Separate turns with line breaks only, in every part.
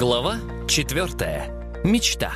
Глава 4. Мечта.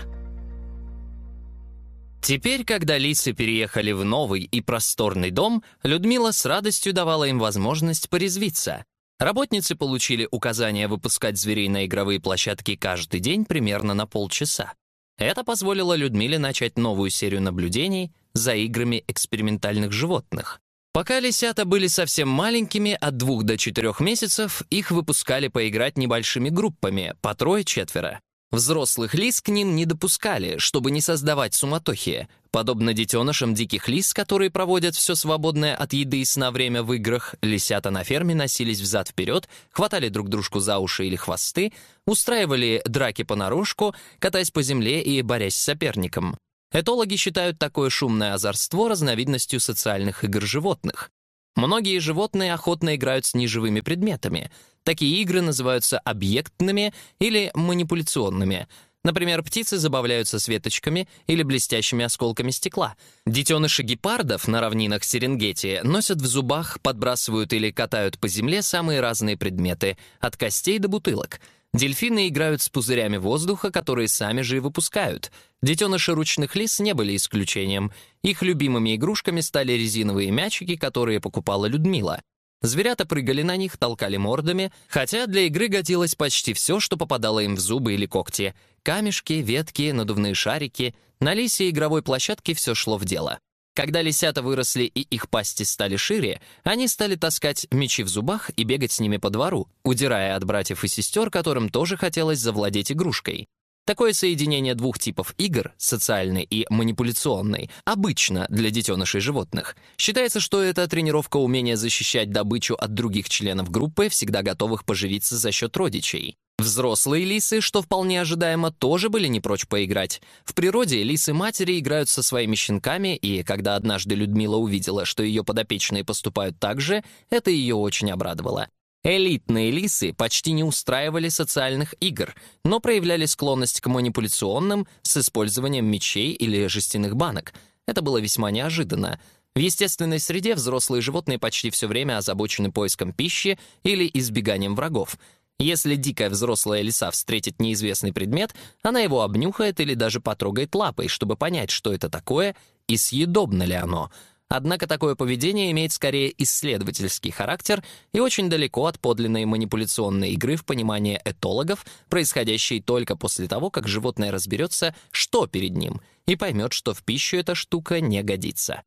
Теперь, когда лисы переехали в новый и просторный дом, Людмила с радостью давала им возможность порезвиться. Работницы получили указание выпускать зверей на игровые площадки каждый день примерно на полчаса. Это позволило Людмиле начать новую серию наблюдений за играми экспериментальных животных. Пока лисята были совсем маленькими, от двух до четырех месяцев, их выпускали поиграть небольшими группами, по трое-четверо. Взрослых лис к ним не допускали, чтобы не создавать суматохи. Подобно детенышам диких лис, которые проводят все свободное от еды и сна время в играх, лисята на ферме носились взад-вперед, хватали друг дружку за уши или хвосты, устраивали драки понарошку, катаясь по земле и борясь с соперником. Этологи считают такое шумное озорство разновидностью социальных игр животных. Многие животные охотно играют с неживыми предметами. Такие игры называются объектными или манипуляционными. Например, птицы забавляются светочками или блестящими осколками стекла. Детеныши гепардов на равнинах Серенгети носят в зубах, подбрасывают или катают по земле самые разные предметы, от костей до бутылок — Дельфины играют с пузырями воздуха, которые сами же и выпускают. Детеныши ручных лис не были исключением. Их любимыми игрушками стали резиновые мячики, которые покупала Людмила. Зверята прыгали на них, толкали мордами, хотя для игры годилось почти все, что попадало им в зубы или когти. Камешки, ветки, надувные шарики. На лисе игровой площадке все шло в дело. Когда лисята выросли и их пасти стали шире, они стали таскать мечи в зубах и бегать с ними по двору, удирая от братьев и сестер, которым тоже хотелось завладеть игрушкой. Такое соединение двух типов игр, социальной и манипуляционной, обычно для детенышей животных. Считается, что это тренировка умения защищать добычу от других членов группы, всегда готовых поживиться за счет родичей. Взрослые лисы, что вполне ожидаемо, тоже были не прочь поиграть. В природе лисы-матери играют со своими щенками, и когда однажды Людмила увидела, что ее подопечные поступают так же, это ее очень обрадовало. Элитные лисы почти не устраивали социальных игр, но проявляли склонность к манипуляционным с использованием мечей или жестяных банок. Это было весьма неожиданно. В естественной среде взрослые животные почти все время озабочены поиском пищи или избеганием врагов — если дикая взрослая лиса встретит неизвестный предмет, она его обнюхает или даже потрогает лапой, чтобы понять, что это такое и съедобно ли оно. Однако такое поведение имеет скорее исследовательский характер и очень далеко от подлинной манипуляционной игры в понимании этологов, происходящей только после того, как животное разберется, что перед ним, и поймет, что в пищу эта штука не годится.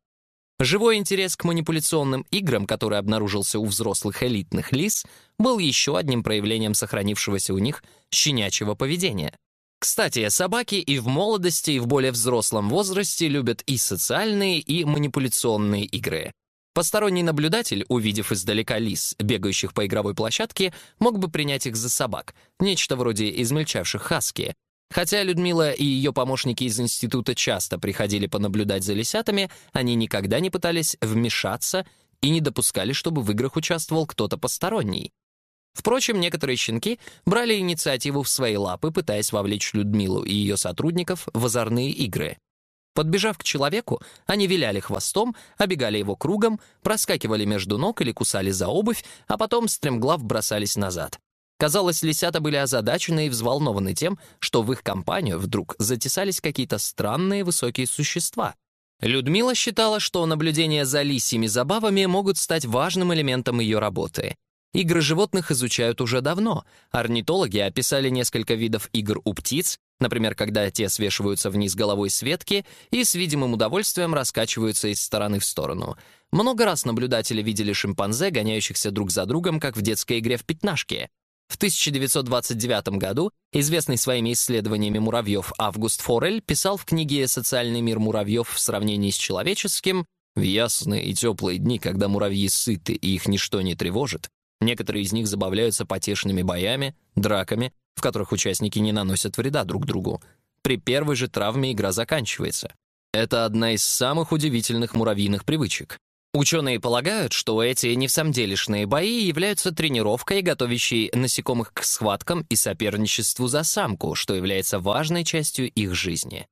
Живой интерес к манипуляционным играм, который обнаружился у взрослых элитных лис, был еще одним проявлением сохранившегося у них щенячьего поведения. Кстати, собаки и в молодости, и в более взрослом возрасте любят и социальные, и манипуляционные игры. Посторонний наблюдатель, увидев издалека лис, бегающих по игровой площадке, мог бы принять их за собак, нечто вроде измельчавших хаски, Хотя Людмила и ее помощники из института часто приходили понаблюдать за лисятами, они никогда не пытались вмешаться и не допускали, чтобы в играх участвовал кто-то посторонний. Впрочем, некоторые щенки брали инициативу в свои лапы, пытаясь вовлечь Людмилу и ее сотрудников в озорные игры. Подбежав к человеку, они виляли хвостом, обегали его кругом, проскакивали между ног или кусали за обувь, а потом стремглав бросались назад. Казалось, лисята были озадачены и взволнованы тем, что в их компанию вдруг затесались какие-то странные высокие существа. Людмила считала, что наблюдения за лисьими забавами могут стать важным элементом ее работы. Игры животных изучают уже давно. Орнитологи описали несколько видов игр у птиц, например, когда те свешиваются вниз головой с ветки и с видимым удовольствием раскачиваются из стороны в сторону. Много раз наблюдатели видели шимпанзе, гоняющихся друг за другом, как в детской игре в пятнашки. В 1929 году известный своими исследованиями муравьев Август Форель писал в книге «Социальный мир муравьев в сравнении с человеческим» В ясные и теплые дни, когда муравьи сыты и их ничто не тревожит, некоторые из них забавляются потешными боями, драками, в которых участники не наносят вреда друг другу. При первой же травме игра заканчивается. Это одна из самых удивительных муравьиных привычек. Ученые полагают, что эти невсамделишные бои являются тренировкой, готовящей насекомых к схваткам и соперничеству за самку, что является важной частью их жизни.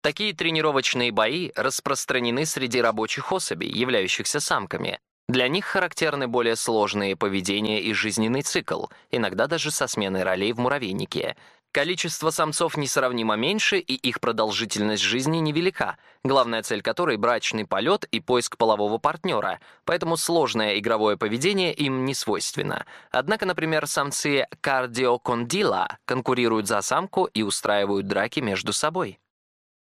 Такие тренировочные бои распространены среди рабочих особей, являющихся самками. Для них характерны более сложные поведения и жизненный цикл, иногда даже со сменой ролей в муравейнике. Количество самцов несравнимо меньше, и их продолжительность жизни невелика, главная цель которой — брачный полет и поиск полового партнера, поэтому сложное игровое поведение им не свойственно. Однако, например, самцы кардиокондила конкурируют за самку и устраивают драки между собой.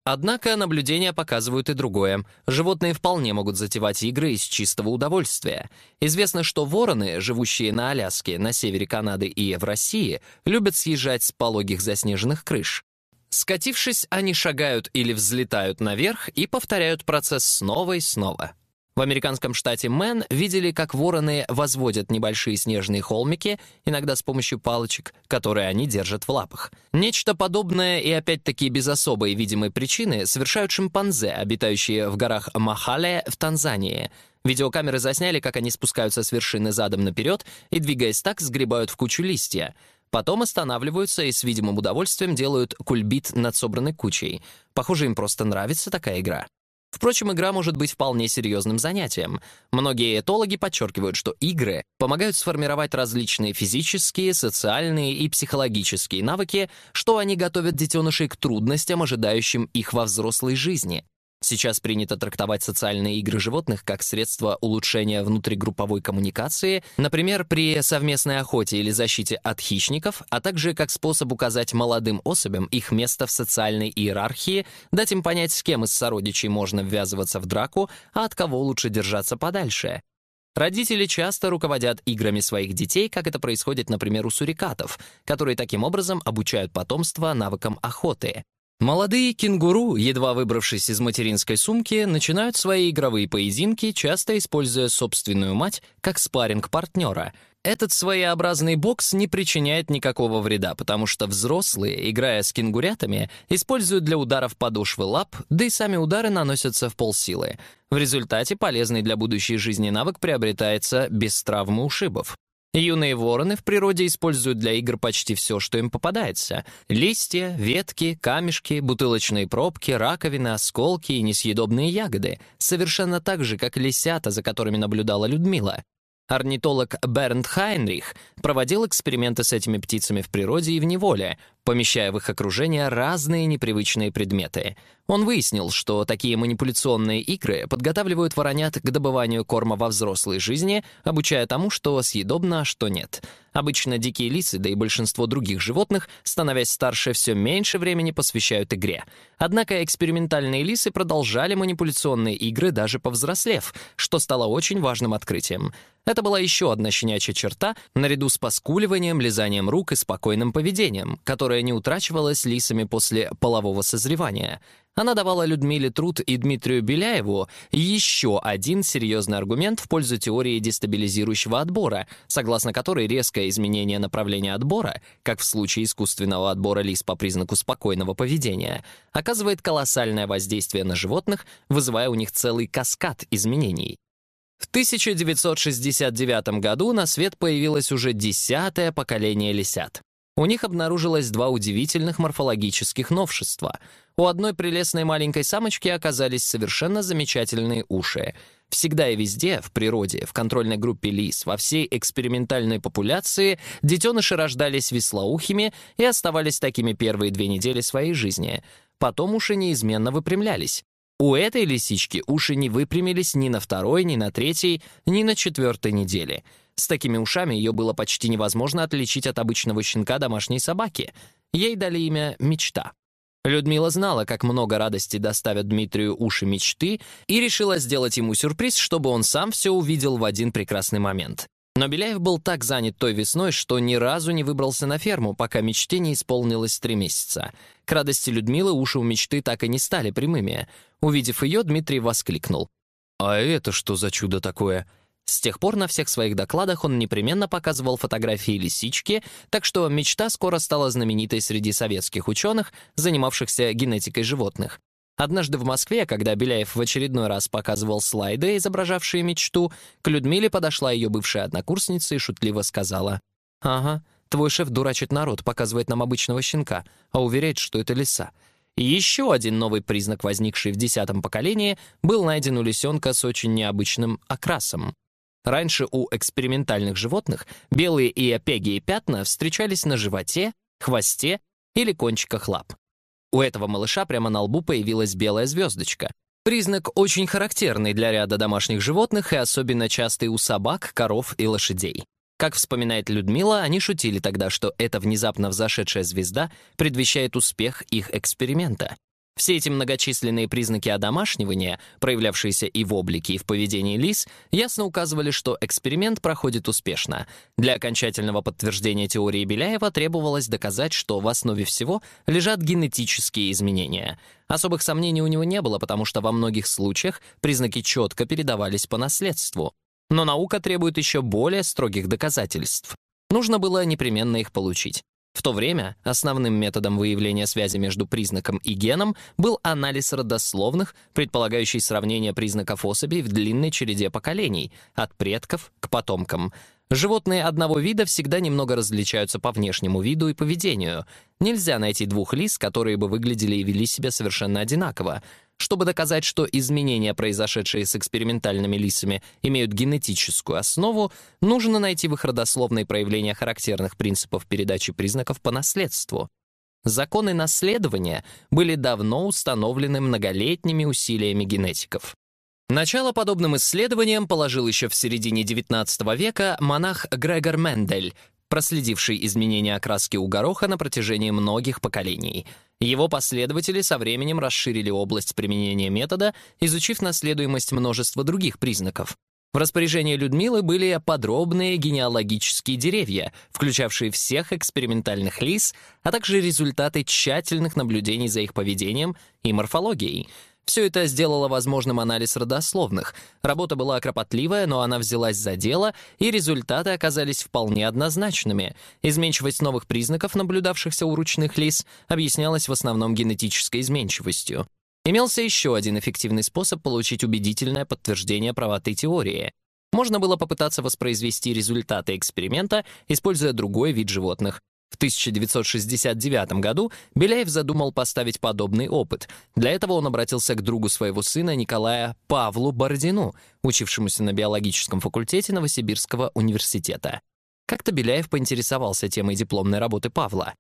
Однако наблюдения показывают и другое. Животные вполне могут затевать игры из чистого удовольствия. Известно, что вороны, живущие на Аляске, на севере Канады и в России, любят съезжать с пологих заснеженных крыш. Скатившись, они шагают или взлетают наверх и повторяют процесс снова и снова. В американском штате Мэн видели, как вороны возводят небольшие снежные холмики, иногда с помощью палочек, которые они держат в лапах. Нечто подобное и опять-таки без особой видимой причины совершают шимпанзе, обитающие в горах Махале в Танзании. Видеокамеры засняли, как они спускаются с вершины задом наперед и, двигаясь так, сгребают в кучу листья. Потом останавливаются и с видимым удовольствием делают кульбит над собранной кучей. Похоже, им просто нравится такая игра. Впрочем, игра может быть вполне серьезным занятием. Многие этологи подчеркивают, что игры помогают сформировать различные физические, социальные и психологические навыки, что они готовят детенышей к трудностям, ожидающим их во взрослой жизни. Сейчас принято трактовать социальные игры животных как средство улучшения внутригрупповой коммуникации, например, при совместной охоте или защите от хищников, а также как способ указать молодым особям их место в социальной иерархии, дать им понять, с кем из сородичей можно ввязываться в драку, а от кого лучше держаться подальше. Родители часто руководят играми своих детей, как это происходит, например, у сурикатов, которые таким образом обучают потомство навыкам охоты. Молодые кенгуру, едва выбравшись из материнской сумки, начинают свои игровые поединки, часто используя собственную мать как спарринг партнера. Этот своеобразный бокс не причиняет никакого вреда, потому что взрослые, играя с кенгурятами, используют для ударов подошвы лап, да и сами удары наносятся в полсилы. В результате полезный для будущей жизни навык приобретается без травмы ушибов. Юные вороны в природе используют для игр почти все, что им попадается. Листья, ветки, камешки, бутылочные пробки, раковины, осколки и несъедобные ягоды. Совершенно так же, как лисята, за которыми наблюдала Людмила. Орнитолог Бернт Хайнрих проводил эксперименты с этими птицами в природе и в неволе, помещая в их окружение разные непривычные предметы. Он выяснил, что такие манипуляционные игры подготавливают воронят к добыванию корма во взрослой жизни, обучая тому, что съедобно, а что нет. Обычно дикие лисы, да и большинство других животных, становясь старше, все меньше времени посвящают игре. Однако экспериментальные лисы продолжали манипуляционные игры даже повзрослев, что стало очень важным открытием. Это была еще одна щенячья черта, наряду с поскуливанием, лизанием рук и спокойным поведением, которое не утрачивалось лисами после полового созревания. Она давала Людмиле Труд и Дмитрию Беляеву еще один серьезный аргумент в пользу теории дестабилизирующего отбора, согласно которой резкое изменение направления отбора, как в случае искусственного отбора лис по признаку спокойного поведения, оказывает колоссальное воздействие на животных, вызывая у них целый каскад изменений. В 1969 году на свет появилось уже десятое поколение лисят. У них обнаружилось два удивительных морфологических новшества. У одной прелестной маленькой самочки оказались совершенно замечательные уши. Всегда и везде, в природе, в контрольной группе лис, во всей экспериментальной популяции, детеныши рождались веслоухими и оставались такими первые две недели своей жизни. Потом уши неизменно выпрямлялись. У этой лисички уши не выпрямились ни на второй, ни на третьей, ни на четвертой неделе — с такими ушами ее было почти невозможно отличить от обычного щенка домашней собаки. Ей дали имя «Мечта». Людмила знала, как много радости доставят Дмитрию уши мечты, и решила сделать ему сюрприз, чтобы он сам все увидел в один прекрасный момент. Но Беляев был так занят той весной, что ни разу не выбрался на ферму, пока мечте не исполнилось три месяца. К радости Людмилы уши у мечты так и не стали прямыми. Увидев ее, Дмитрий воскликнул. «А это что за чудо такое?» С тех пор на всех своих докладах он непременно показывал фотографии лисички, так что мечта скоро стала знаменитой среди советских ученых, занимавшихся генетикой животных. Однажды в Москве, когда Беляев в очередной раз показывал слайды, изображавшие мечту, к Людмиле подошла ее бывшая однокурсница и шутливо сказала, «Ага, твой шеф дурачит народ, показывает нам обычного щенка, а уверяет, что это лиса». Еще один новый признак, возникший в десятом поколении, был найден у лисенка с очень необычным окрасом. Раньше у экспериментальных животных белые и опегие пятна встречались на животе, хвосте или кончиках лап. У этого малыша прямо на лбу появилась белая звездочка. Признак очень характерный для ряда домашних животных и особенно частый у собак, коров и лошадей. Как вспоминает Людмила, они шутили тогда, что эта внезапно взошедшая звезда предвещает успех их эксперимента. Все эти многочисленные признаки одомашнивания, проявлявшиеся и в облике, и в поведении лис, ясно указывали, что эксперимент проходит успешно. Для окончательного подтверждения теории Беляева требовалось доказать, что в основе всего лежат генетические изменения. Особых сомнений у него не было, потому что во многих случаях признаки четко передавались по наследству. Но наука требует еще более строгих доказательств. Нужно было непременно их получить. В то время основным методом выявления связи между признаком и геном был анализ родословных, предполагающий сравнение признаков особей в длинной череде поколений, от предков к потомкам. Животные одного вида всегда немного различаются по внешнему виду и поведению. Нельзя найти двух лис, которые бы выглядели и вели себя совершенно одинаково. Чтобы доказать, что изменения, произошедшие с экспериментальными лисами, имеют генетическую основу, нужно найти в их родословной проявления характерных принципов передачи признаков по наследству. Законы наследования были давно установлены многолетними усилиями генетиков. Начало подобным исследованиям положил еще в середине XIX века монах Грегор Мендель, проследивший изменения окраски у гороха на протяжении многих поколений — его последователи со временем расширили область применения метода, изучив наследуемость множества других признаков. В распоряжении Людмилы были подробные генеалогические деревья, включавшие всех экспериментальных лис, а также результаты тщательных наблюдений за их поведением и морфологией — все это сделало возможным анализ родословных. Работа была кропотливая, но она взялась за дело, и результаты оказались вполне однозначными. Изменчивость новых признаков, наблюдавшихся у ручных лис, объяснялась в основном генетической изменчивостью. Имелся еще один эффективный способ получить убедительное подтверждение правоты теории. Можно было попытаться воспроизвести результаты эксперимента, используя другой вид животных. В 1969 году Беляев задумал поставить подобный опыт. Для этого он обратился к другу своего сына Николая Павлу Бородину, учившемуся на биологическом факультете Новосибирского университета. Как-то Беляев поинтересовался темой дипломной работы Павла.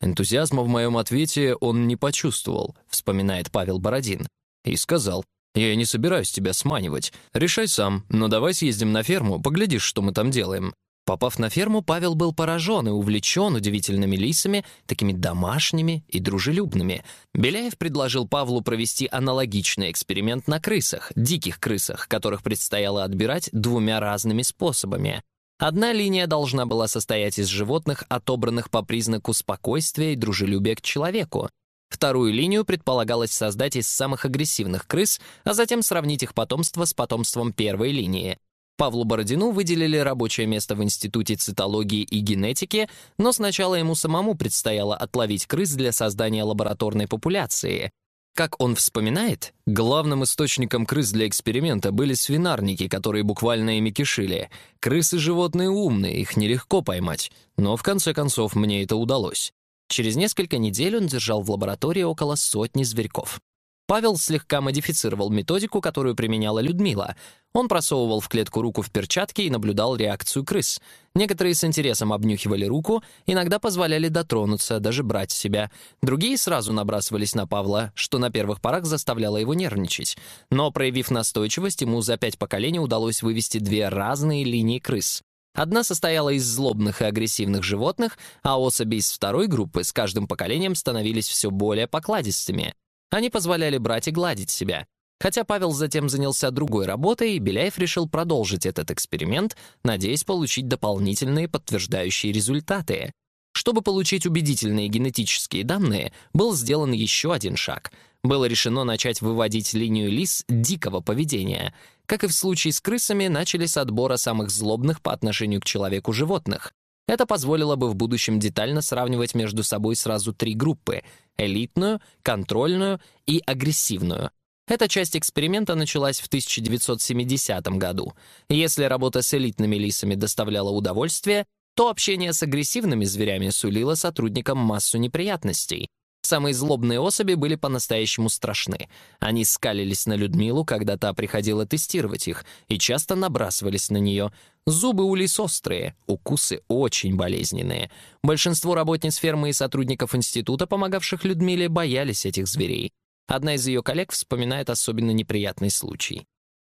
«Энтузиазма в моем ответе он не почувствовал», — вспоминает Павел Бородин. И сказал, «Я не собираюсь тебя сманивать. Решай сам, но давай съездим на ферму, поглядишь, что мы там делаем. Попав на ферму, Павел был поражен и увлечен удивительными лисами, такими домашними и дружелюбными. Беляев предложил Павлу провести аналогичный эксперимент на крысах, диких крысах, которых предстояло отбирать двумя разными способами. Одна линия должна была состоять из животных, отобранных по признаку спокойствия и дружелюбия к человеку. Вторую линию предполагалось создать из самых агрессивных крыс, а затем сравнить их потомство с потомством первой линии — Павлу Бородину выделили рабочее место в Институте цитологии и генетики, но сначала ему самому предстояло отловить крыс для создания лабораторной популяции. Как он вспоминает, главным источником крыс для эксперимента были свинарники, которые буквально ими кишили. Крысы — животные умные, их нелегко поймать. Но в конце концов мне это удалось. Через несколько недель он держал в лаборатории около сотни зверьков. Павел слегка модифицировал методику, которую применяла Людмила. Он просовывал в клетку руку в перчатке и наблюдал реакцию крыс. Некоторые с интересом обнюхивали руку, иногда позволяли дотронуться, даже брать себя. Другие сразу набрасывались на Павла, что на первых порах заставляло его нервничать. Но, проявив настойчивость, ему за пять поколений удалось вывести две разные линии крыс. Одна состояла из злобных и агрессивных животных, а особи из второй группы с каждым поколением становились все более покладистыми. Они позволяли брать и гладить себя. Хотя Павел затем занялся другой работой, Беляев решил продолжить этот эксперимент, надеясь получить дополнительные подтверждающие результаты. Чтобы получить убедительные генетические данные, был сделан еще один шаг. Было решено начать выводить линию лис дикого поведения. Как и в случае с крысами, начали с отбора самых злобных по отношению к человеку животных. Это позволило бы в будущем детально сравнивать между собой сразу три группы — элитную, контрольную и агрессивную. Эта часть эксперимента началась в 1970 году. Если работа с элитными лисами доставляла удовольствие, то общение с агрессивными зверями сулило сотрудникам массу неприятностей. Самые злобные особи были по-настоящему страшны. Они скалились на Людмилу, когда та приходила тестировать их, и часто набрасывались на нее. Зубы у лис острые, укусы очень болезненные. Большинство работниц фермы и сотрудников института, помогавших Людмиле, боялись этих зверей. Одна из ее коллег вспоминает особенно неприятный случай.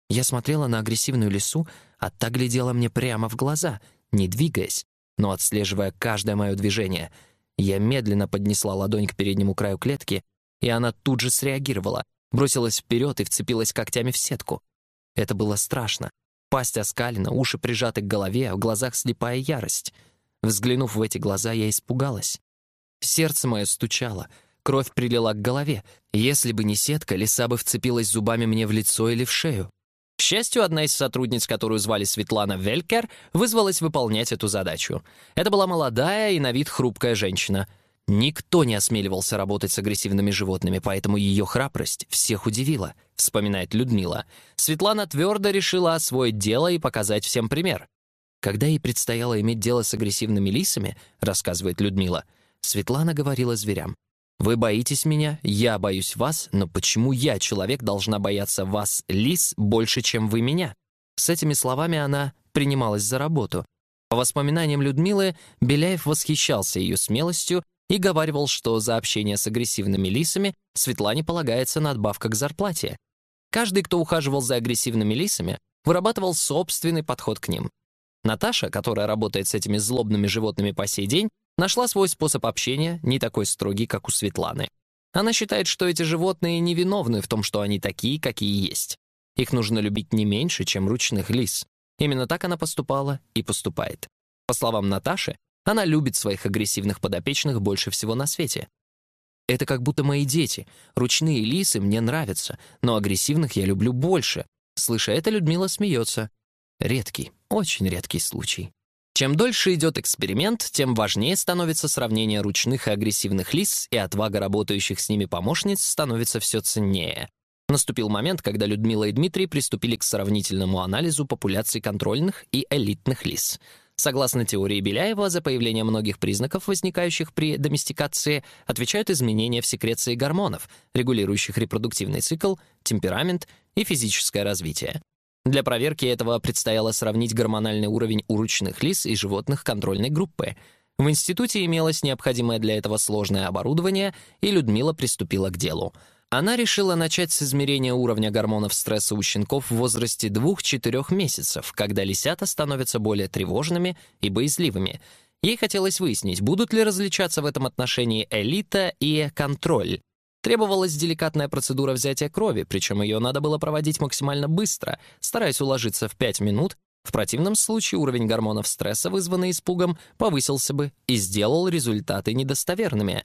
Я смотрела на агрессивную лису, а та глядела мне прямо в глаза, не двигаясь, но отслеживая каждое мое движение — я медленно поднесла ладонь к переднему краю клетки, и она тут же среагировала, бросилась вперед и вцепилась когтями в сетку. Это было страшно. Пасть оскалена, уши прижаты к голове, а в глазах слепая ярость. Взглянув в эти глаза, я испугалась. Сердце мое стучало, кровь прилила к голове. Если бы не сетка, лиса бы вцепилась зубами мне в лицо или в шею. К счастью, одна из сотрудниц, которую звали Светлана Велькер, вызвалась выполнять эту задачу. Это была молодая и на вид хрупкая женщина. Никто не осмеливался работать с агрессивными животными, поэтому ее храбрость всех удивила, вспоминает Людмила. Светлана твердо решила освоить дело и показать всем пример. Когда ей предстояло иметь дело с агрессивными лисами, рассказывает Людмила, Светлана говорила зверям, вы боитесь меня, я боюсь вас, но почему я, человек, должна бояться вас, лис, больше, чем вы меня? С этими словами она принималась за работу. По воспоминаниям Людмилы, Беляев восхищался ее смелостью и говаривал, что за общение с агрессивными лисами Светлане полагается надбавка к зарплате. Каждый, кто ухаживал за агрессивными лисами, вырабатывал собственный подход к ним. Наташа, которая работает с этими злобными животными по сей день, нашла свой способ общения, не такой строгий, как у Светланы. Она считает, что эти животные невиновны в том, что они такие, какие есть. Их нужно любить не меньше, чем ручных лис. Именно так она поступала и поступает. По словам Наташи, она любит своих агрессивных подопечных больше всего на свете. Это как будто мои дети. Ручные лисы мне нравятся, но агрессивных я люблю больше. Слыша это, Людмила смеется. Редкий, очень редкий случай. Чем дольше идет эксперимент, тем важнее становится сравнение ручных и агрессивных лис, и отвага работающих с ними помощниц становится все ценнее. Наступил момент, когда Людмила и Дмитрий приступили к сравнительному анализу популяций контрольных и элитных лис. Согласно теории Беляева, за появление многих признаков, возникающих при доместикации, отвечают изменения в секреции гормонов, регулирующих репродуктивный цикл, темперамент и физическое развитие. Для проверки этого предстояло сравнить гормональный уровень у ручных лис и животных контрольной группы. В институте имелось необходимое для этого сложное оборудование, и Людмила приступила к делу. Она решила начать с измерения уровня гормонов стресса у щенков в возрасте 2-4 месяцев, когда лисята становятся более тревожными и боязливыми. Ей хотелось выяснить, будут ли различаться в этом отношении элита и контроль. Требовалась деликатная процедура взятия крови, причем ее надо было проводить максимально быстро, стараясь уложиться в 5 минут. В противном случае уровень гормонов стресса, вызванный испугом, повысился бы и сделал результаты недостоверными.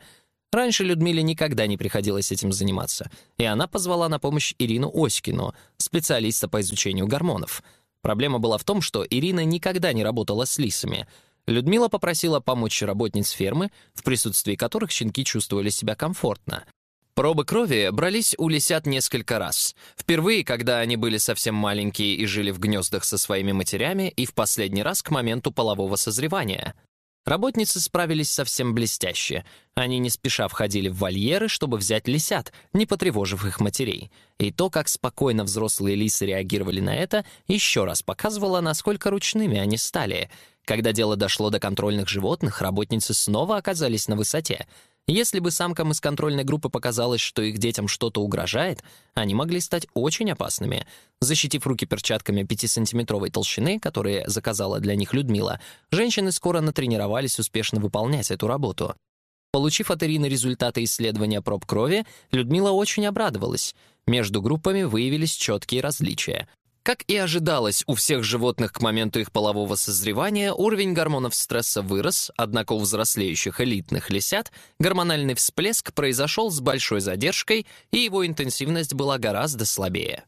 Раньше Людмиле никогда не приходилось этим заниматься, и она позвала на помощь Ирину Оськину, специалиста по изучению гормонов. Проблема была в том, что Ирина никогда не работала с лисами. Людмила попросила помочь работниц фермы, в присутствии которых щенки чувствовали себя комфортно. Пробы крови брались у лисят несколько раз. Впервые, когда они были совсем маленькие и жили в гнездах со своими матерями, и в последний раз к моменту полового созревания. Работницы справились совсем блестяще. Они не спеша входили в вольеры, чтобы взять лисят, не потревожив их матерей. И то, как спокойно взрослые лисы реагировали на это, еще раз показывало, насколько ручными они стали. Когда дело дошло до контрольных животных, работницы снова оказались на высоте — если бы самкам из контрольной группы показалось, что их детям что-то угрожает, они могли стать очень опасными. Защитив руки перчатками 5-сантиметровой толщины, которые заказала для них Людмила, женщины скоро натренировались успешно выполнять эту работу. Получив от Ирины результаты исследования проб крови, Людмила очень обрадовалась. Между группами выявились четкие различия. Как и ожидалось у всех животных к моменту их полового созревания, уровень гормонов стресса вырос, однако у взрослеющих элитных лисят гормональный всплеск произошел с большой задержкой, и его интенсивность была гораздо слабее.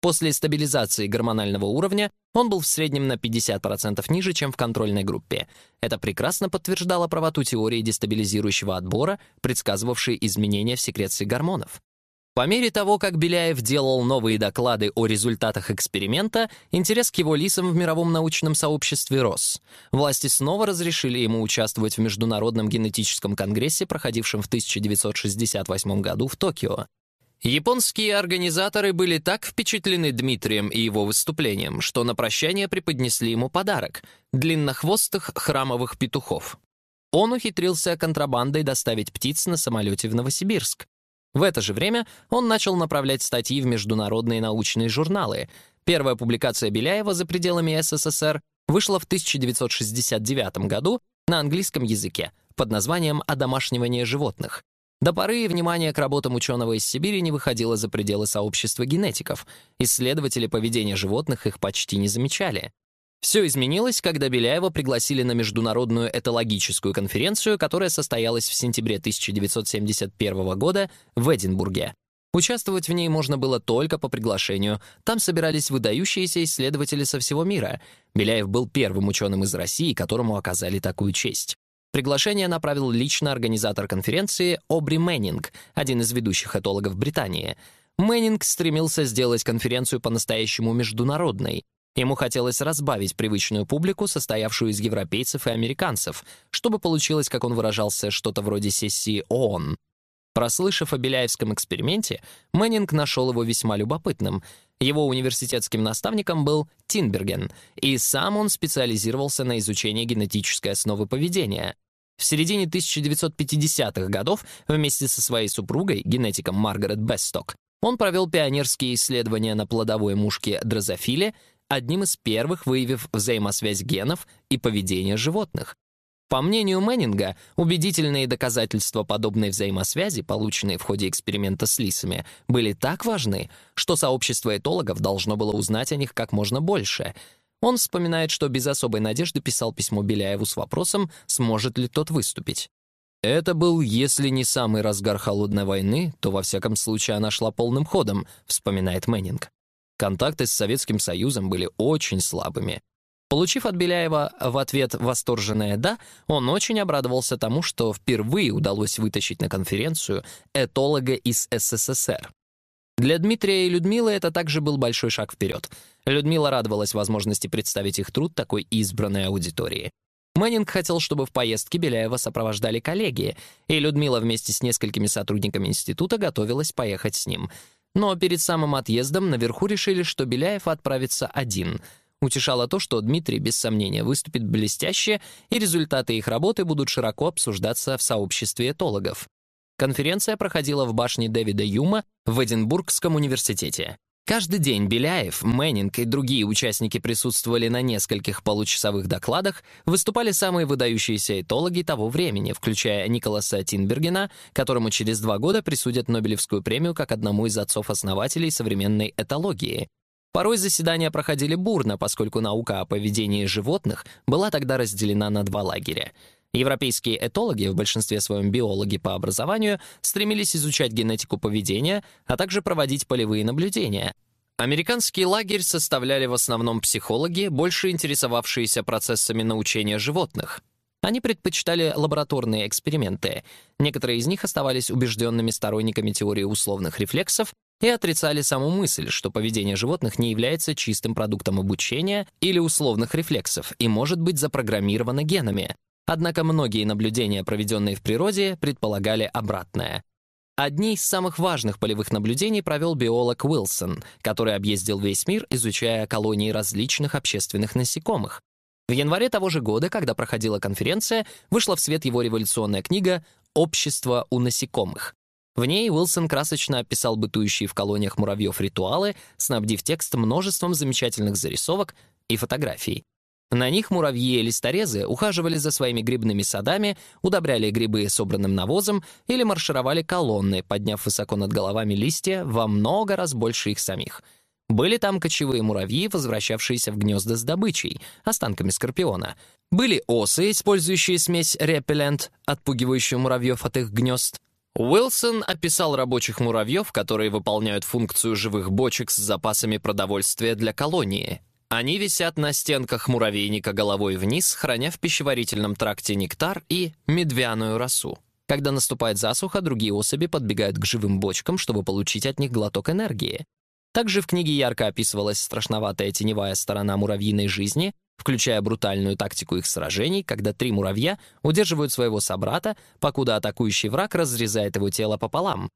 После стабилизации гормонального уровня он был в среднем на 50% ниже, чем в контрольной группе. Это прекрасно подтверждало правоту теории дестабилизирующего отбора, предсказывавшей изменения в секреции гормонов. По мере того, как Беляев делал новые доклады о результатах эксперимента, интерес к его лисам в мировом научном сообществе рос. Власти снова разрешили ему участвовать в Международном генетическом конгрессе, проходившем в 1968 году в Токио. Японские организаторы были так впечатлены Дмитрием и его выступлением, что на прощание преподнесли ему подарок — длиннохвостых храмовых петухов. Он ухитрился контрабандой доставить птиц на самолете в Новосибирск. В это же время он начал направлять статьи в международные научные журналы. Первая публикация Беляева за пределами СССР вышла в 1969 году на английском языке под названием «Одомашнивание животных». До поры внимание к работам ученого из Сибири не выходило за пределы сообщества генетиков. Исследователи поведения животных их почти не замечали. Все изменилось, когда Беляева пригласили на Международную этологическую конференцию, которая состоялась в сентябре 1971 года в Эдинбурге. Участвовать в ней можно было только по приглашению. Там собирались выдающиеся исследователи со всего мира. Беляев был первым ученым из России, которому оказали такую честь. Приглашение направил лично организатор конференции Обри Мэннинг, один из ведущих этологов Британии. Мэннинг стремился сделать конференцию по-настоящему международной. Ему хотелось разбавить привычную публику, состоявшую из европейцев и американцев, чтобы получилось, как он выражался, что-то вроде сессии ООН. Прослышав о Беляевском эксперименте, Мэннинг нашел его весьма любопытным. Его университетским наставником был Тинберген, и сам он специализировался на изучении генетической основы поведения. В середине 1950-х годов вместе со своей супругой, генетиком Маргарет Бесток, он провел пионерские исследования на плодовой мушке дрозофиле, одним из первых выявив взаимосвязь генов и поведения животных. По мнению Мэннинга, убедительные доказательства подобной взаимосвязи, полученные в ходе эксперимента с лисами, были так важны, что сообщество этологов должно было узнать о них как можно больше. Он вспоминает, что без особой надежды писал письмо Беляеву с вопросом, сможет ли тот выступить. Это был, если не самый разгар холодной войны, то во всяком случае она шла полным ходом, вспоминает Мэннинг. Контакты с Советским Союзом были очень слабыми. Получив от Беляева в ответ восторженное «да», он очень обрадовался тому, что впервые удалось вытащить на конференцию этолога из СССР. Для Дмитрия и Людмилы это также был большой шаг вперед. Людмила радовалась возможности представить их труд такой избранной аудитории. Мэннинг хотел, чтобы в поездке Беляева сопровождали коллеги, и Людмила вместе с несколькими сотрудниками института готовилась поехать с ним. Но перед самым отъездом наверху решили, что Беляев отправится один — Утешало то, что Дмитрий, без сомнения, выступит блестяще, и результаты их работы будут широко обсуждаться в сообществе этологов. Конференция проходила в башне Дэвида Юма в Эдинбургском университете. Каждый день Беляев, Мэннинг и другие участники присутствовали на нескольких получасовых докладах, выступали самые выдающиеся этологи того времени, включая Николаса Тинбергена, которому через два года присудят Нобелевскую премию как одному из отцов-основателей современной этологии. Порой заседания проходили бурно, поскольку наука о поведении животных была тогда разделена на два лагеря. Европейские этологи, в большинстве своем биологи по образованию, стремились изучать генетику поведения, а также проводить полевые наблюдения. Американский лагерь составляли в основном психологи, больше интересовавшиеся процессами научения животных. Они предпочитали лабораторные эксперименты. Некоторые из них оставались убежденными сторонниками теории условных рефлексов и отрицали саму мысль, что поведение животных не является чистым продуктом обучения или условных рефлексов и может быть запрограммировано генами. Однако многие наблюдения, проведенные в природе, предполагали обратное. Одни из самых важных полевых наблюдений провел биолог Уилсон, который объездил весь мир, изучая колонии различных общественных насекомых. В январе того же года, когда проходила конференция, вышла в свет его революционная книга «Общество у насекомых». В ней Уилсон красочно описал бытующие в колониях муравьев ритуалы, снабдив текст множеством замечательных зарисовок и фотографий. На них муравьи и листорезы ухаживали за своими грибными садами, удобряли грибы собранным навозом или маршировали колонны, подняв высоко над головами листья во много раз больше их самих. Были там кочевые муравьи, возвращавшиеся в гнезда с добычей, останками скорпиона. Были осы, использующие смесь репеллент, отпугивающую муравьев от их гнезд. Уилсон описал рабочих муравьев, которые выполняют функцию живых бочек с запасами продовольствия для колонии. Они висят на стенках муравейника головой вниз, храня в пищеварительном тракте нектар и медвяную росу. Когда наступает засуха, другие особи подбегают к живым бочкам, чтобы получить от них глоток энергии. Также в книге ярко описывалась страшноватая теневая сторона муравьиной жизни, включая брутальную тактику их сражений, когда три муравья удерживают своего собрата, покуда атакующий враг разрезает его тело пополам.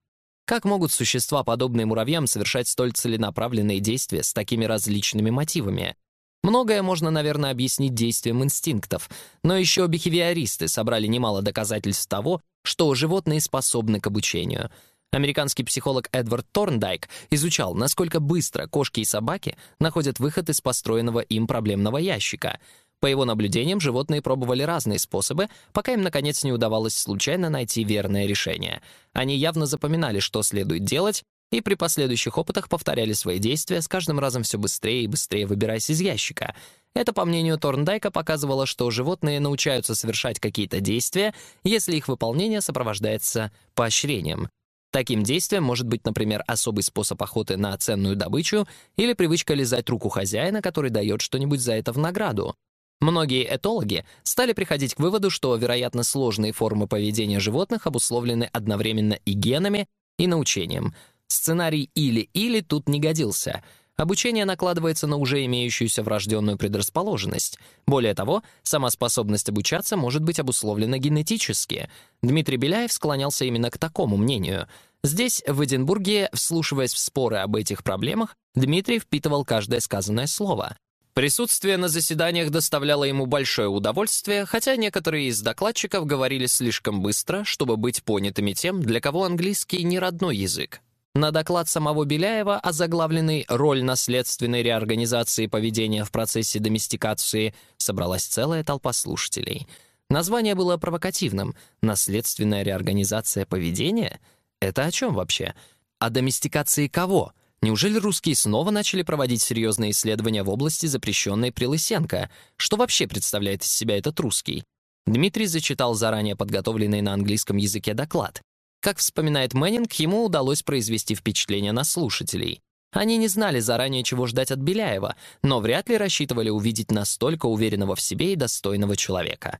Как могут существа, подобные муравьям, совершать столь целенаправленные действия с такими различными мотивами? Многое можно, наверное, объяснить действием инстинктов, но еще бихевиористы собрали немало доказательств того, что животные способны к обучению. Американский психолог Эдвард Торндайк изучал, насколько быстро кошки и собаки находят выход из построенного им проблемного ящика. По его наблюдениям, животные пробовали разные способы, пока им, наконец, не удавалось случайно найти верное решение. Они явно запоминали, что следует делать, и при последующих опытах повторяли свои действия, с каждым разом все быстрее и быстрее выбираясь из ящика. Это, по мнению Торндайка, показывало, что животные научаются совершать какие-то действия, если их выполнение сопровождается поощрением. Таким действием может быть, например, особый способ охоты на ценную добычу или привычка лизать руку хозяина, который дает что-нибудь за это в награду. Многие этологи стали приходить к выводу, что, вероятно, сложные формы поведения животных обусловлены одновременно и генами, и научением — Сценарий «или-или» тут не годился. Обучение накладывается на уже имеющуюся врожденную предрасположенность. Более того, сама способность обучаться может быть обусловлена генетически. Дмитрий Беляев склонялся именно к такому мнению. Здесь, в Эдинбурге, вслушиваясь в споры об этих проблемах, Дмитрий впитывал каждое сказанное слово. Присутствие на заседаниях доставляло ему большое удовольствие, хотя некоторые из докладчиков говорили слишком быстро, чтобы быть понятыми тем, для кого английский не родной язык. На доклад самого Беляева, озаглавленный «Роль наследственной реорганизации поведения в процессе доместикации», собралась целая толпа слушателей. Название было провокативным. «Наследственная реорганизация поведения»? Это о чем вообще? О доместикации кого? Неужели русские снова начали проводить серьезные исследования в области, запрещенной при Лысенко? Что вообще представляет из себя этот русский? Дмитрий зачитал заранее подготовленный на английском языке доклад. Как вспоминает Мэннинг, ему удалось произвести впечатление на слушателей. Они не знали заранее, чего ждать от Беляева, но вряд ли рассчитывали увидеть настолько уверенного в себе и достойного человека.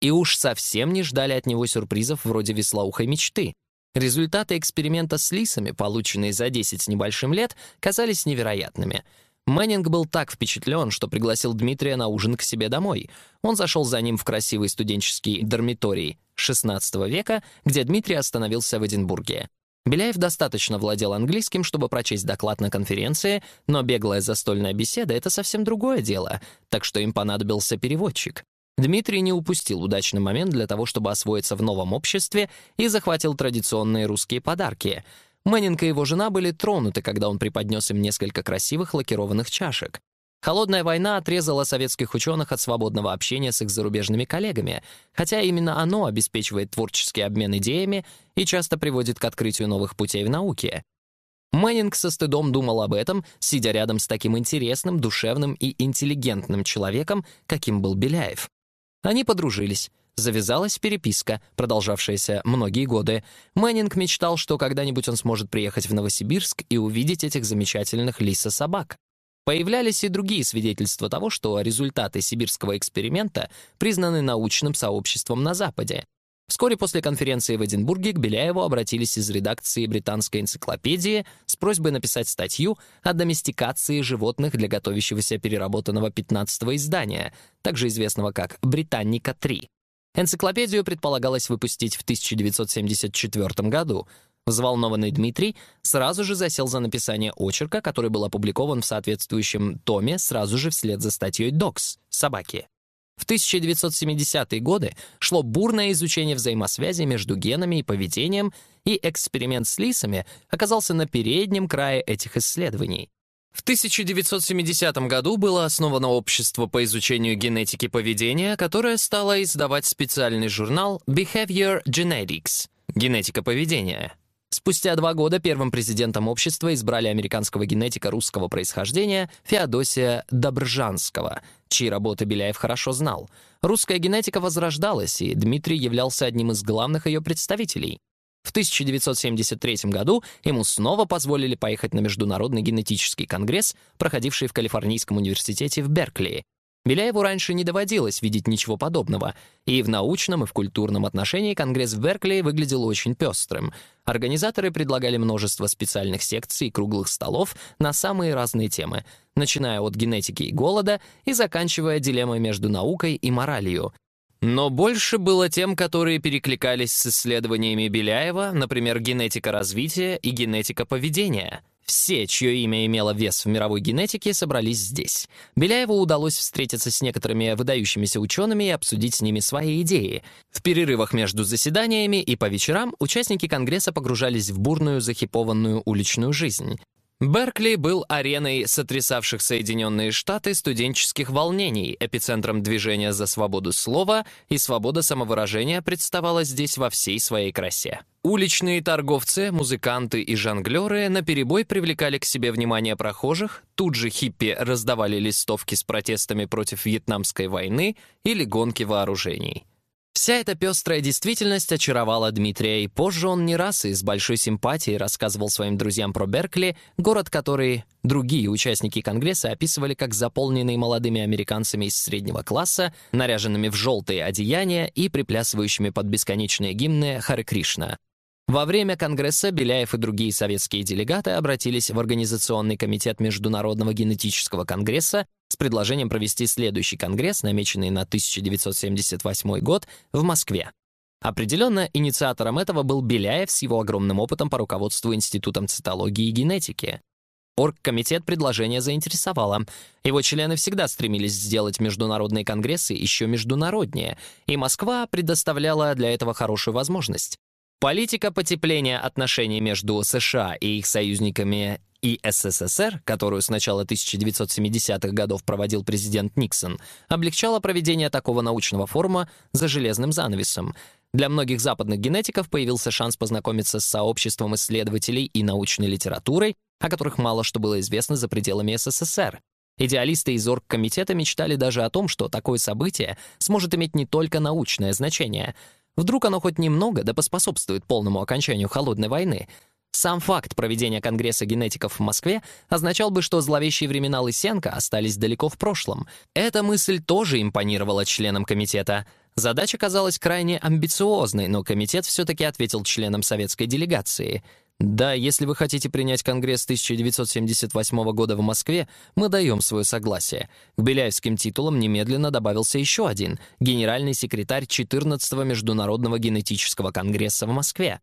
И уж совсем не ждали от него сюрпризов вроде вислоухой Мечты. Результаты эксперимента с лисами, полученные за 10 с небольшим лет, казались невероятными — Мэннинг был так впечатлен, что пригласил Дмитрия на ужин к себе домой. Он зашел за ним в красивый студенческий дормиторий XVI века, где Дмитрий остановился в Эдинбурге. Беляев достаточно владел английским, чтобы прочесть доклад на конференции, но беглая застольная беседа — это совсем другое дело, так что им понадобился переводчик. Дмитрий не упустил удачный момент для того, чтобы освоиться в новом обществе и захватил традиционные русские подарки — Мэннинг и его жена были тронуты, когда он преподнес им несколько красивых лакированных чашек. Холодная война отрезала советских ученых от свободного общения с их зарубежными коллегами, хотя именно оно обеспечивает творческий обмен идеями и часто приводит к открытию новых путей в науке. Мэннинг со стыдом думал об этом, сидя рядом с таким интересным, душевным и интеллигентным человеком, каким был Беляев. Они подружились. Завязалась переписка, продолжавшаяся многие годы. Мэннинг мечтал, что когда-нибудь он сможет приехать в Новосибирск и увидеть этих замечательных лиса-собак. Появлялись и другие свидетельства того, что результаты сибирского эксперимента признаны научным сообществом на Западе. Вскоре после конференции в Эдинбурге к Беляеву обратились из редакции британской энциклопедии с просьбой написать статью о доместикации животных для готовящегося переработанного 15-го издания, также известного как «Британника-3». Энциклопедию предполагалось выпустить в 1974 году. Взволнованный Дмитрий сразу же засел за написание очерка, который был опубликован в соответствующем томе сразу же вслед за статьей «Докс» — «Собаки». В 1970-е годы шло бурное изучение взаимосвязи между генами и поведением, и эксперимент с лисами оказался на переднем крае этих исследований. В 1970 году было основано общество по изучению генетики поведения, которое стало издавать специальный журнал Behavior Genetics — генетика поведения. Спустя два года первым президентом общества избрали американского генетика русского происхождения Феодосия Добржанского, чьи работы Беляев хорошо знал. Русская генетика возрождалась, и Дмитрий являлся одним из главных ее представителей. В 1973 году ему снова позволили поехать на Международный генетический конгресс, проходивший в Калифорнийском университете в Беркли. Беляеву раньше не доводилось видеть ничего подобного, и в научном и в культурном отношении Конгресс в Беркли выглядел очень пестрым. Организаторы предлагали множество специальных секций и круглых столов на самые разные темы, начиная от генетики и голода и заканчивая дилеммой между наукой и моралью. Но больше было тем, которые перекликались с исследованиями Беляева, например, генетика развития и генетика поведения — все, чье имя имело вес в мировой генетике, собрались здесь. Беляеву удалось встретиться с некоторыми выдающимися учеными и обсудить с ними свои идеи. В перерывах между заседаниями и по вечерам участники Конгресса погружались в бурную, захипованную уличную жизнь. Беркли был ареной сотрясавших Соединенные Штаты студенческих волнений, эпицентром движения за свободу слова, и свобода самовыражения представала здесь во всей своей красе. Уличные торговцы, музыканты и жонглеры наперебой привлекали к себе внимание прохожих, тут же хиппи раздавали листовки с протестами против Вьетнамской войны или гонки вооружений. Вся эта пестрая действительность очаровала Дмитрия, и позже он не раз и с большой симпатией рассказывал своим друзьям про Беркли, город, который другие участники Конгресса описывали как заполненный молодыми американцами из среднего класса, наряженными в желтые одеяния и приплясывающими под бесконечные гимны Харе Кришна. Во время Конгресса Беляев и другие советские делегаты обратились в Организационный комитет Международного генетического конгресса предложением провести следующий конгресс, намеченный на 1978 год, в Москве. Определенно, инициатором этого был Беляев с его огромным опытом по руководству Институтом цитологии и генетики. Оргкомитет предложение заинтересовало. Его члены всегда стремились сделать международные конгрессы еще международнее, и Москва предоставляла для этого хорошую возможность. Политика потепления отношений между США и их союзниками и СССР, которую с начала 1970-х годов проводил президент Никсон, облегчала проведение такого научного форума за железным занавесом. Для многих западных генетиков появился шанс познакомиться с сообществом исследователей и научной литературой, о которых мало что было известно за пределами СССР. Идеалисты из оргкомитета мечтали даже о том, что такое событие сможет иметь не только научное значение — Вдруг оно хоть немного да поспособствует полному окончанию Холодной войны. Сам факт проведения Конгресса генетиков в Москве означал бы, что зловещие времена Лысенко остались далеко в прошлом. Эта мысль тоже импонировала членам комитета. Задача казалась крайне амбициозной, но комитет все-таки ответил членам советской делегации — да, если вы хотите принять Конгресс 1978 года в Москве, мы даем свое согласие. К беляевским титулам немедленно добавился еще один — генеральный секретарь 14-го Международного генетического конгресса в Москве.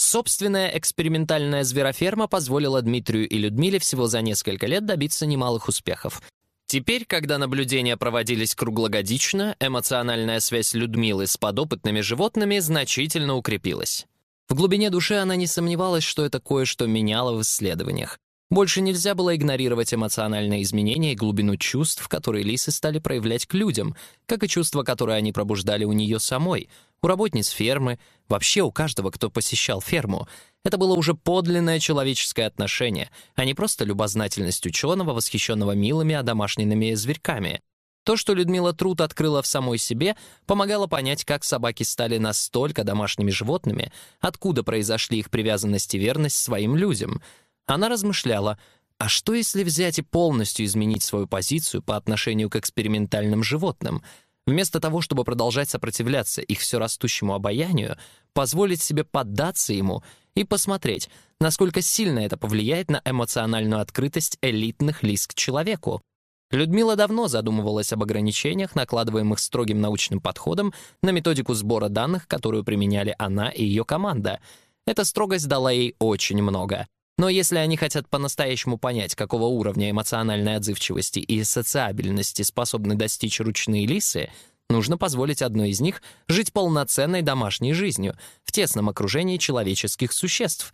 Собственная экспериментальная звероферма позволила Дмитрию и Людмиле всего за несколько лет добиться немалых успехов. Теперь, когда наблюдения проводились круглогодично, эмоциональная связь Людмилы с подопытными животными значительно укрепилась. В глубине души она не сомневалась, что это кое-что меняло в исследованиях. Больше нельзя было игнорировать эмоциональные изменения и глубину чувств, которые лисы стали проявлять к людям, как и чувства, которые они пробуждали у нее самой, у работниц фермы, вообще у каждого, кто посещал ферму. Это было уже подлинное человеческое отношение, а не просто любознательность ученого, восхищенного милыми одомашненными зверьками. То, что Людмила Труд открыла в самой себе, помогало понять, как собаки стали настолько домашними животными, откуда произошли их привязанность и верность своим людям. Она размышляла, а что если взять и полностью изменить свою позицию по отношению к экспериментальным животным? Вместо того, чтобы продолжать сопротивляться их все растущему обаянию, позволить себе поддаться ему и посмотреть, насколько сильно это повлияет на эмоциональную открытость элитных лис к человеку. Людмила давно задумывалась об ограничениях, накладываемых строгим научным подходом на методику сбора данных, которую применяли она и ее команда. Эта строгость дала ей очень много. Но если они хотят по-настоящему понять, какого уровня эмоциональной отзывчивости и социабельности способны достичь ручные лисы, нужно позволить одной из них жить полноценной домашней жизнью в тесном окружении человеческих существ,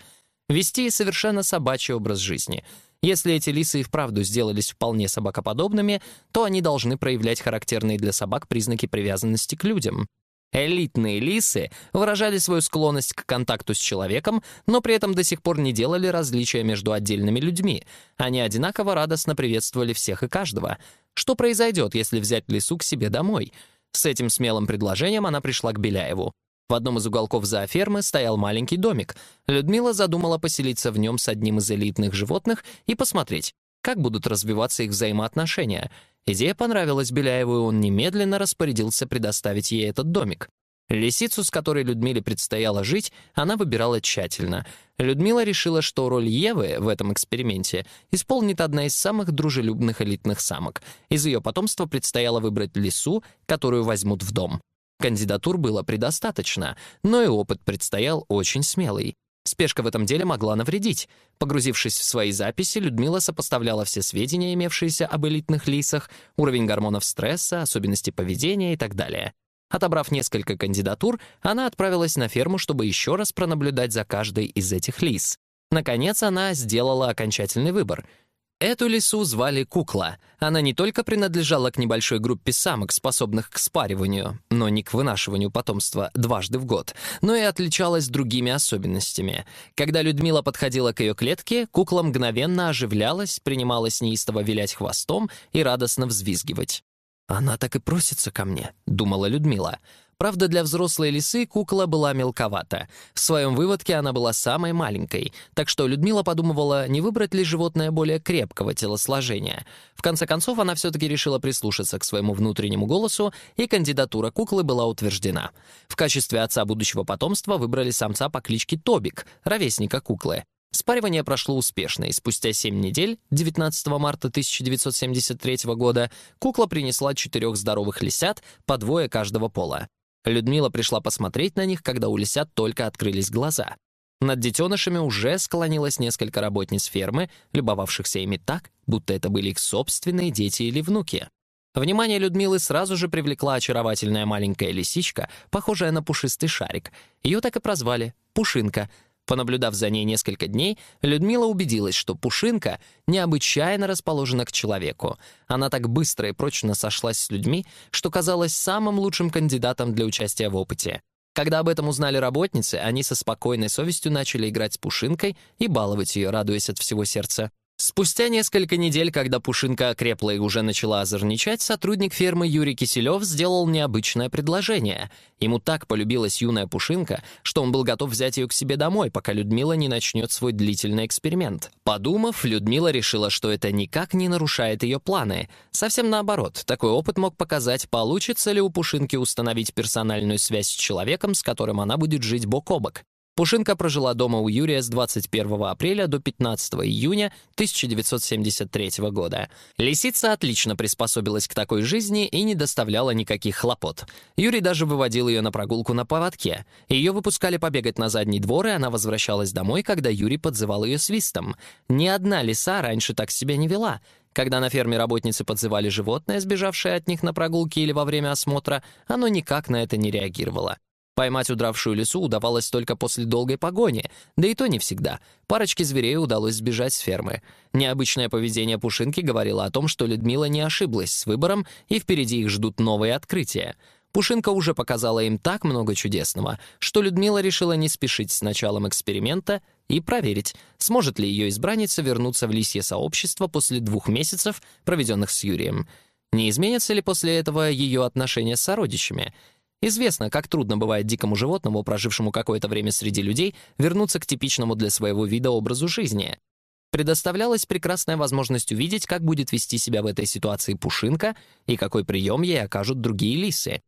вести совершенно собачий образ жизни — если эти лисы и вправду сделались вполне собакоподобными, то они должны проявлять характерные для собак признаки привязанности к людям. Элитные лисы выражали свою склонность к контакту с человеком, но при этом до сих пор не делали различия между отдельными людьми. Они одинаково радостно приветствовали всех и каждого. Что произойдет, если взять лису к себе домой? С этим смелым предложением она пришла к Беляеву. В одном из уголков зоофермы стоял маленький домик. Людмила задумала поселиться в нем с одним из элитных животных и посмотреть, как будут развиваться их взаимоотношения. Идея понравилась Беляеву, и он немедленно распорядился предоставить ей этот домик. Лисицу, с которой Людмиле предстояло жить, она выбирала тщательно. Людмила решила, что роль Евы в этом эксперименте исполнит одна из самых дружелюбных элитных самок. Из ее потомства предстояло выбрать лису, которую возьмут в дом. Кандидатур было предостаточно, но и опыт предстоял очень смелый. Спешка в этом деле могла навредить. Погрузившись в свои записи, Людмила сопоставляла все сведения, имевшиеся об элитных лисах, уровень гормонов стресса, особенности поведения и так далее. Отобрав несколько кандидатур, она отправилась на ферму, чтобы еще раз пронаблюдать за каждой из этих лис. Наконец, она сделала окончательный выбор — Эту лису звали Кукла. Она не только принадлежала к небольшой группе самок, способных к спариванию, но не к вынашиванию потомства дважды в год, но и отличалась другими особенностями. Когда Людмила подходила к ее клетке, кукла мгновенно оживлялась, принималась неистово вилять хвостом и радостно взвизгивать. «Она так и просится ко мне», — думала Людмила. Правда, для взрослой лисы кукла была мелковата. В своем выводке она была самой маленькой, так что Людмила подумывала, не выбрать ли животное более крепкого телосложения. В конце концов, она все-таки решила прислушаться к своему внутреннему голосу, и кандидатура куклы была утверждена. В качестве отца будущего потомства выбрали самца по кличке Тобик, ровесника куклы. Спаривание прошло успешно, и спустя 7 недель, 19 марта 1973 года, кукла принесла четырех здоровых лисят, по двое каждого пола. Людмила пришла посмотреть на них, когда у лисят только открылись глаза. Над детенышами уже склонилось несколько работниц фермы, любовавшихся ими так, будто это были их собственные дети или внуки. Внимание Людмилы сразу же привлекла очаровательная маленькая лисичка, похожая на пушистый шарик. Ее так и прозвали — Пушинка — Понаблюдав за ней несколько дней, Людмила убедилась, что Пушинка необычайно расположена к человеку. Она так быстро и прочно сошлась с людьми, что казалась самым лучшим кандидатом для участия в опыте. Когда об этом узнали работницы, они со спокойной совестью начали играть с Пушинкой и баловать ее, радуясь от всего сердца. Спустя несколько недель, когда Пушинка окрепла и уже начала озорничать, сотрудник фермы Юрий Киселев сделал необычное предложение. Ему так полюбилась юная Пушинка, что он был готов взять ее к себе домой, пока Людмила не начнет свой длительный эксперимент. Подумав, Людмила решила, что это никак не нарушает ее планы. Совсем наоборот, такой опыт мог показать, получится ли у Пушинки установить персональную связь с человеком, с которым она будет жить бок о бок. Пушинка прожила дома у Юрия с 21 апреля до 15 июня 1973 года. Лисица отлично приспособилась к такой жизни и не доставляла никаких хлопот. Юрий даже выводил ее на прогулку на поводке. Ее выпускали побегать на задний двор, и она возвращалась домой, когда Юрий подзывал ее свистом. Ни одна лиса раньше так себя не вела. Когда на ферме работницы подзывали животное, сбежавшее от них на прогулке или во время осмотра, оно никак на это не реагировало. Поймать удравшую лису удавалось только после долгой погони, да и то не всегда. Парочке зверей удалось сбежать с фермы. Необычное поведение Пушинки говорило о том, что Людмила не ошиблась с выбором, и впереди их ждут новые открытия. Пушинка уже показала им так много чудесного, что Людмила решила не спешить с началом эксперимента и проверить, сможет ли ее избранница вернуться в лисье сообщество после двух месяцев, проведенных с Юрием. Не изменятся ли после этого ее отношения с сородичами — Известно, как трудно бывает дикому животному, прожившему какое-то время среди людей, вернуться к типичному для своего вида образу жизни. Предоставлялась прекрасная возможность увидеть, как будет вести себя в этой ситуации Пушинка и какой прием ей окажут другие лисы.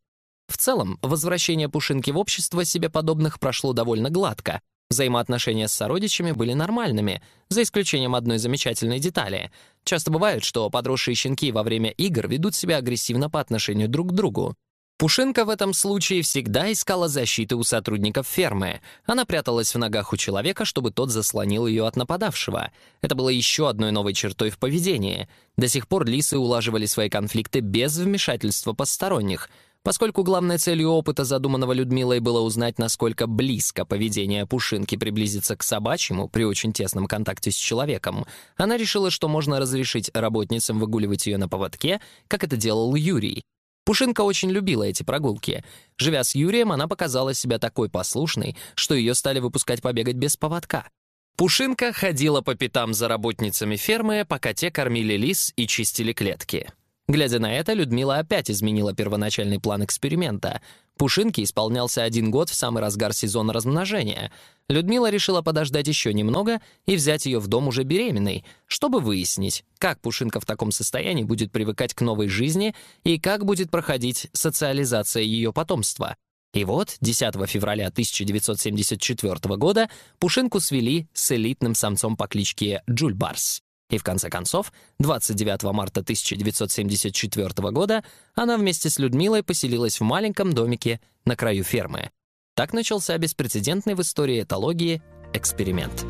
В целом, возвращение Пушинки в общество себе подобных прошло довольно гладко. Взаимоотношения с сородичами были нормальными, за исключением одной замечательной детали. Часто бывает, что подросшие щенки во время игр ведут себя агрессивно по отношению друг к другу. Пушинка в этом случае всегда искала защиты у сотрудников фермы. Она пряталась в ногах у человека, чтобы тот заслонил ее от нападавшего. Это было еще одной новой чертой в поведении. До сих пор лисы улаживали свои конфликты без вмешательства посторонних. Поскольку главной целью опыта, задуманного Людмилой, было узнать, насколько близко поведение Пушинки приблизится к собачьему при очень тесном контакте с человеком, она решила, что можно разрешить работницам выгуливать ее на поводке, как это делал Юрий. Пушинка очень любила эти прогулки. Живя с Юрием, она показала себя такой послушной, что ее стали выпускать побегать без поводка. Пушинка ходила по пятам за работницами фермы, пока те кормили лис и чистили клетки. Глядя на это, Людмила опять изменила первоначальный план эксперимента. Пушинке исполнялся один год в самый разгар сезона размножения. Людмила решила подождать еще немного и взять ее в дом уже беременной, чтобы выяснить, как Пушинка в таком состоянии будет привыкать к новой жизни и как будет проходить социализация ее потомства. И вот 10 февраля 1974 года Пушинку свели с элитным самцом по кличке Джульбарс. И в конце концов, 29 марта 1974 года она вместе с Людмилой поселилась в маленьком домике на краю фермы. Так начался беспрецедентный в истории этологии эксперимент.